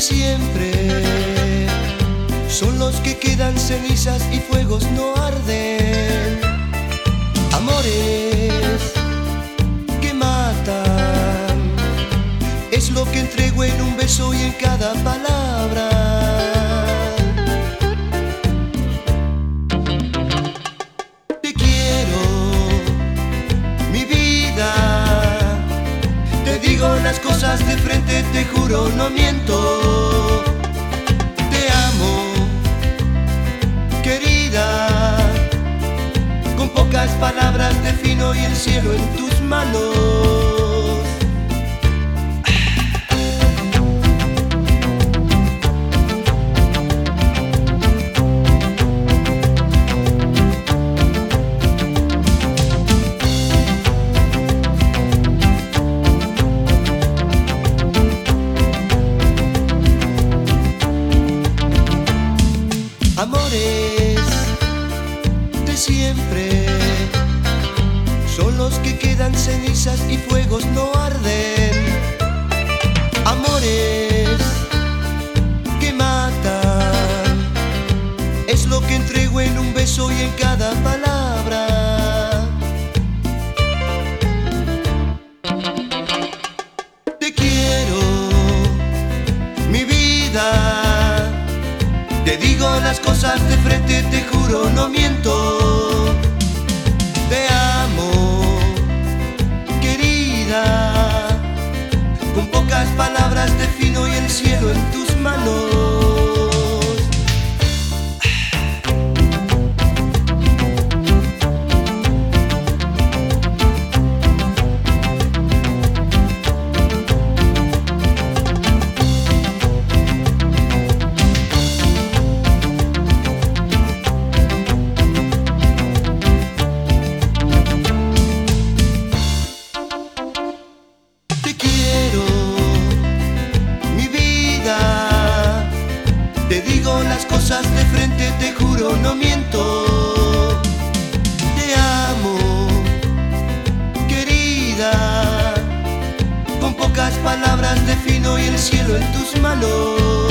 siempre son los que quedan cenizas y fuegos no arden. Amores que matan es lo que entrego en un beso y en cada palabra. Te quiero, mi vida. Te digo las cosas de frente, te juro, no miento. Palabras defino y el cielo en tus manos. Amores de siempre son los que quedan cenizas y fuegos no arden. Amores que matan es lo que entrego en un beso y en cada palabra. Te quiero, mi vida. Te digo las cosas de frente, te juro, no miento. Palabras defino y el cielo en tus te juro, no miento. Te amo, querida. Con pocas palabras defino y el cielo en tus manos.